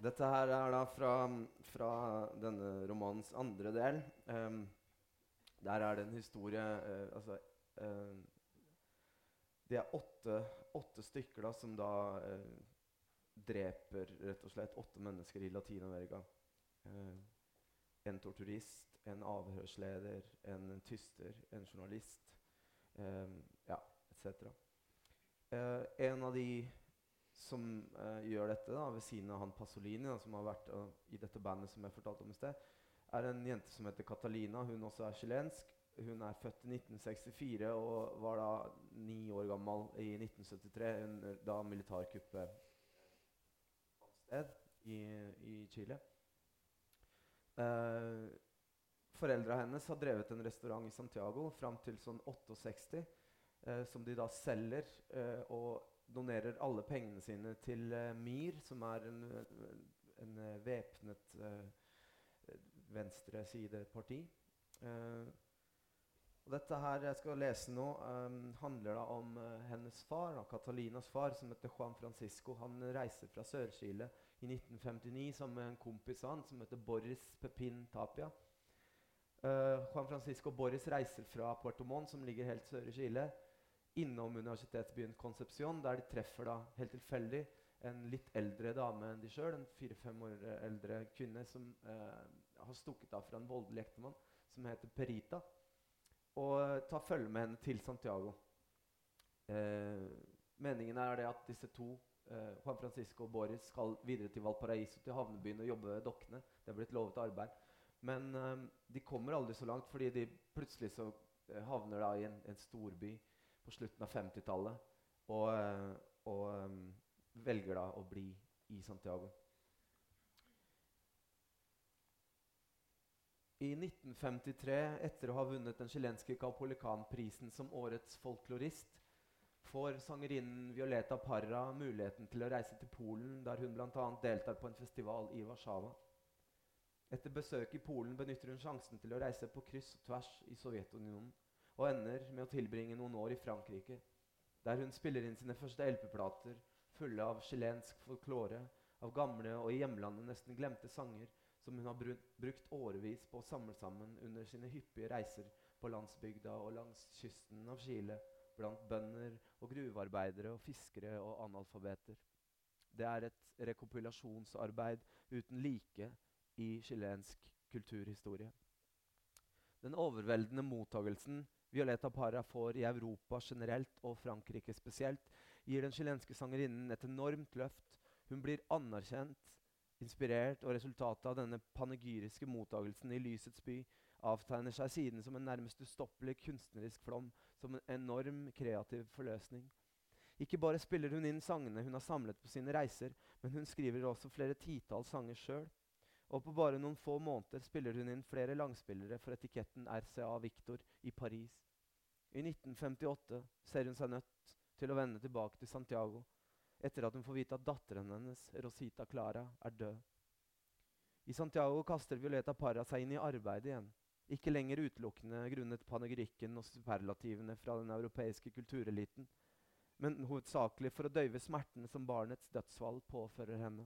Dette her er da fra, fra denne romanens andre del. Um, der er det en historie uh, altså, uh, Det er åtte, åtte, stykker da, som da uh, dreper rett og slett åtte mennesker i Latin-Amerika. en torturist, en avhørsleder, en, tyster, en journalist, um, ja, etc. en av de som uh, gjør dette, da, ved siden av han Pasolini, da, som har vært uh, i dette bandet som jeg fortalte om i sted, er en jente som heter Catalina. Hun også er chilensk. Hun er født i 1964 og var da ni år gammel i 1973 under da militærkuppet sted i, i Chile. Uh, Foreldra hennes har drevet en restaurant i Santiago fram til sånn 68, uh, som de da selger. Uh, og donerer alle pengene sine til uh, MIR, som er en, en uh, væpnet uh, venstresideparti. Uh, og dette her jeg skal lese nå, um, handler da om hennes far, da, Catalinas far, som heter Juan Francisco. Han reiser fra Sør-Chile i 1959 sammen med en kompis av han som heter Boris Pepin Tapia. Juan Francisco Boris reiser fra Puerto Montt, som ligger helt sør i Chile innom universitetsbyen Concepción, der de treffer da helt tilfeldig en litt eldre dame enn de sjøl, en fire-fem år eldre kvinne som eh, har stukket av fra en voldelig ektemann, som heter Perita, og tar følge med henne til Santiago. Eh, meningen er det at disse to, eh, Juan Francisco og Boris, skal videre til Valparaiso, til havnebyen, og jobbe ved dokkene. Det er blitt lovet arbeid. Men eh, de kommer aldri så langt, fordi de plutselig så eh, havner da i en, en storby på slutten av 50-tallet. Og, og um, velger da å bli i Santiago. I 1953, etter å ha vunnet den chilenske Capolican-prisen som årets folklorist, får sangerinnen Violeta Parra muligheten til å reise til Polen, der hun bl.a. deltar på en festival i Warszawa. Etter besøk i Polen benytter hun sjansen til å reise på kryss og tvers i Sovjetunionen og ender med å tilbringe noen år i Frankrike, der hun spiller inn sine første LP-plater fulle av chilensk folklore, av gamle og i hjemlandet nesten glemte sanger som hun har brukt årevis på å samle sammen under sine hyppige reiser på landsbygda og langs kysten av Chile, blant bønder og gruvearbeidere og fiskere og analfabeter. Det er et rekopilasjonsarbeid uten like i chilensk kulturhistorie. Den overveldende mottagelsen Violeta Parra får i Europa generelt og Frankrike spesielt, gir den chilenske sangerinnen et enormt løft. Hun blir anerkjent, inspirert, og resultatet av denne panegyriske mottagelsen i lysets by avtegner seg siden som en nærmest ustoppelig kunstnerisk flom, som en enorm kreativ forløsning. Ikke bare spiller hun inn sangene hun har samlet på sine reiser, men hun skriver også flere titalls sanger sjøl. Og på bare noen få måneder spiller hun inn flere langspillere for etiketten RCA Victor i Paris. I 1958 ser hun seg nødt til å vende tilbake til Santiago etter at hun får vite at datteren hennes, Rosita Clara, er død. I Santiago kaster Violeta Parra seg inn i arbeidet igjen. Ikke lenger utelukkende grunnet panegyrikken og superlativene fra den europeiske kultureliten, men hovedsakelig for å døyve smertene som barnets dødsfall påfører henne.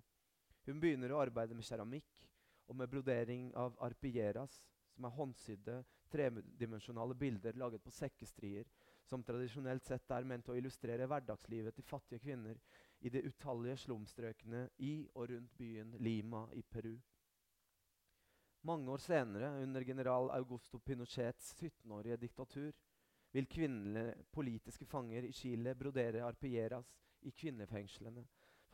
Hun begynner å arbeide med keramikk og med brodering av arpilleras, som er håndsydde, tredimensjonale bilder laget på sekkestrier, som tradisjonelt sett er ment å illustrere hverdagslivet til fattige kvinner i de utallige slumstrøkene i og rundt byen Lima i Peru. Mange år senere, under general Augusto Pinochets 17-årige diktatur, vil kvinnelige politiske fanger i Chile brodere arpilleras i kvinnefengslene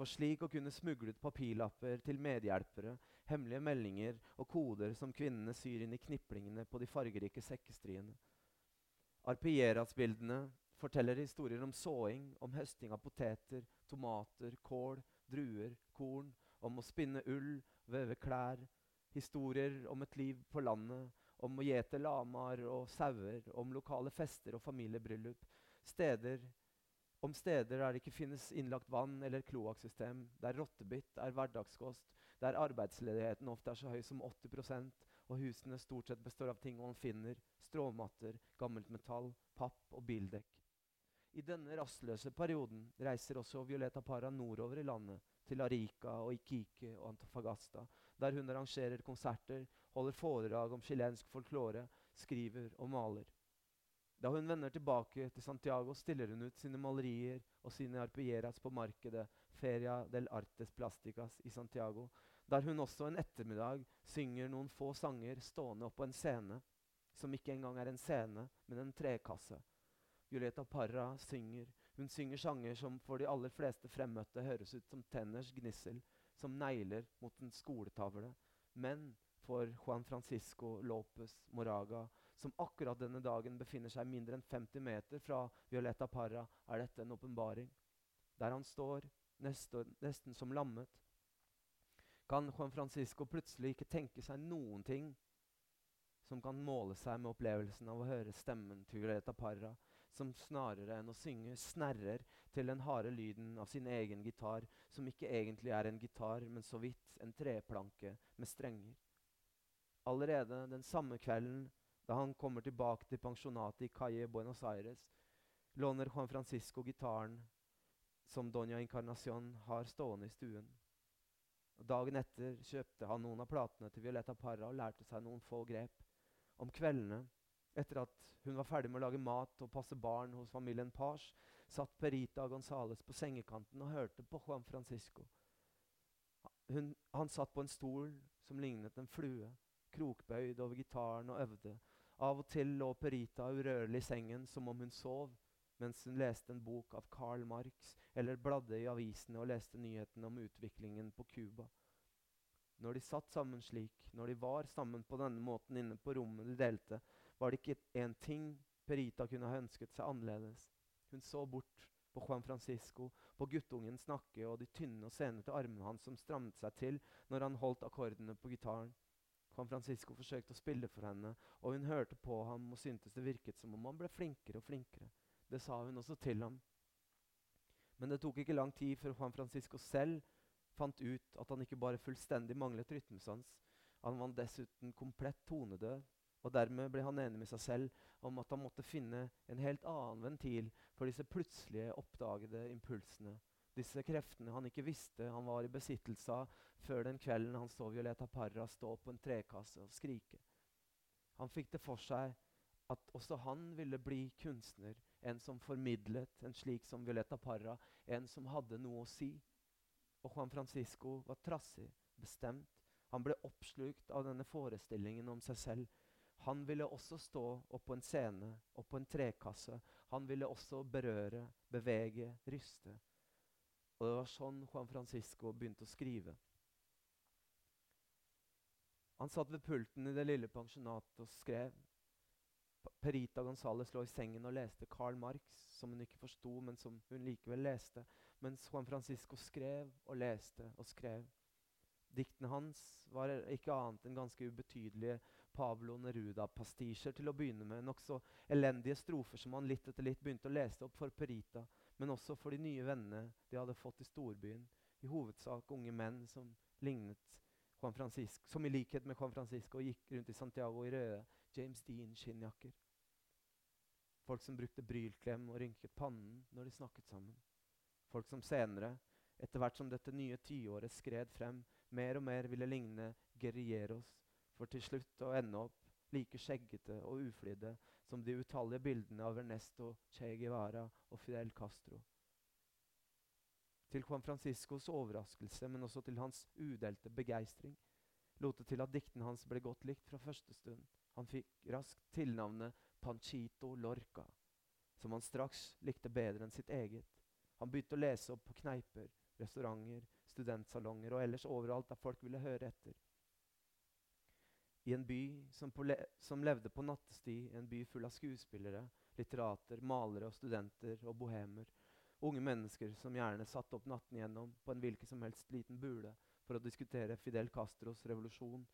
for slik å kunne smugle ut papirlapper til medhjelpere, hemmelige meldinger og koder som kvinnene syr inn i kniplingene på de fargerike sekkestriene. Arpieras-bildene forteller historier om såing, om høsting av poteter, tomater, kål, druer, korn, om å spinne ull, veve klær, historier om et liv på landet, om å gjete lamaer og sauer, om lokale fester og familiebryllup, steder om steder der det ikke finnes innlagt vann eller kloakksystem, der rottebitt er hverdagskost, der arbeidsledigheten ofte er så høy som 80 og husene stort sett består av ting man finner, stråmatter, gammelt metall, papp og bildekk. I denne rastløse perioden reiser også Violeta Parra nordover i landet, til Arica og Iquique og Antofagasta, der hun arrangerer konserter, holder foredrag om chilensk folklore, skriver og maler. Da hun vender tilbake til Santiago, stiller hun ut sine malerier og sine arpieras på markedet Feria del Artes Plasticas i Santiago, der hun også en ettermiddag synger noen få sanger stående oppå en scene, som ikke engang er en scene, men en trekasse. Julieta Parra synger. Hun synger sanger som for de aller fleste fremmøtte høres ut som tenners gnissel, som negler mot en skoletavle. Men for Juan Francisco Lopez Moraga, som akkurat denne dagen befinner seg mindre enn 50 meter fra Violeta Parra, er dette en åpenbaring. Der han står, nesten, nesten som lammet, kan Juan Francisco plutselig ikke tenke seg noen ting som kan måle seg med opplevelsen av å høre stemmen til Violeta Parra, som snarere enn å synge snerrer til den harde lyden av sin egen gitar, som ikke egentlig er en gitar, men så vidt en treplanke med strenger. Allerede den samme kvelden da han kommer tilbake til pensjonatet i Calle Buenos Aires, låner Juan Francisco gitaren som Doña Incarnación har stående i stuen. Og dagen etter kjøpte han noen av platene til Violeta Parra og lærte seg noen få grep. Om kveldene, etter at hun var ferdig med å lage mat og passe barn hos familien Page, satt Perita Gonzales på sengekanten og hørte på Juan Francisco. Hun, han satt på en stol som lignet en flue, krokbøyd over gitaren og øvde. Av og til lå Perita urørlig i sengen som om hun sov, mens hun leste en bok av Karl Marx eller bladde i avisene og leste nyhetene om utviklingen på Cuba. Når de satt sammen slik, når de var sammen på denne måten inne på rommet de delte, var det ikke én ting Perita kunne ha ønsket seg annerledes. Hun så bort på Juan Francisco, på guttungen snakke og de tynne og senete armene hans som strammet seg til når han holdt akkordene på gitaren. Juan Francisco forsøkte å spille for henne, og hun hørte på ham og syntes det virket som om han ble flinkere og flinkere. Det sa hun også til ham. Men det tok ikke lang tid før Juan Francisco selv fant ut at han ikke bare fullstendig manglet rytmesans, han var dessuten komplett tonedøv. Og dermed ble han enig med seg selv om at han måtte finne en helt annen ventil for disse plutselige oppdagede impulsene disse kreftene han ikke visste han var i besittelse av før den kvelden han så Violeta Parra stå på en trekasse og skrike. Han fikk det for seg at også han ville bli kunstner, en som formidlet, en slik som Violeta Parra, en som hadde noe å si. Og Juan Francisco var trassig, bestemt. Han ble oppslukt av denne forestillingen om seg selv. Han ville også stå oppå en scene, oppå en trekasse. Han ville også berøre, bevege, ryste. Og det var sånn Juan Francisco begynte å skrive. Han satt ved pulten i det lille pensjonatet og skrev. Perita Gonzales lå i sengen og leste Karl Marx, som hun ikke forsto, men som hun likevel leste, mens Juan Francisco skrev og leste og skrev. Diktene hans var ikke annet enn ganske ubetydelige Pablo Neruda-pastisjer til å begynne med. Nokså elendige strofer som han litt etter litt begynte å lese opp for Perita men også for de nye vennene de hadde fått i storbyen. I hovedsak unge menn som lignet Juan Francisco, som i likhet med Juan Francisco gikk rundt i Santiago i røde James Dean-skinnjakker. Folk som brukte brylklem og rynket pannen når de snakket sammen. Folk som senere, etter hvert som dette nye tiåret skred frem, mer og mer ville ligne guerrilleros, for til slutt å ende opp like skjeggete og uflidde som de utallige bildene av Ernesto Che Guevara og Fidel Castro. Til Juan Franciscos overraskelse, men også til hans udelte begeistring, lot det til at diktene hans ble godt likt fra første stund. Han fikk raskt tilnavnet Panchito Lorca, som han straks likte bedre enn sitt eget. Han begynte å lese opp på kneiper, restauranter, studentsalonger og ellers overalt der folk ville høre etter i en by som, le som, levde på nattestid, en by full av skuespillere, litterater, malere og studenter og bohemer. Unge mennesker som gjerne satt opp natten gjennom på en hvilken som helst liten bule for å diskutere Fidel Castros revolusjon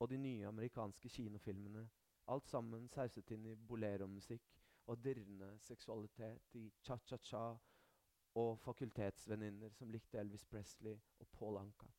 og de nye amerikanske kinofilmene. Alt sammen sauset inn i bolero-musikk og dirrende seksualitet i cha-cha-cha og fakultetsvenninner som likte Elvis Presley og Paul Anka.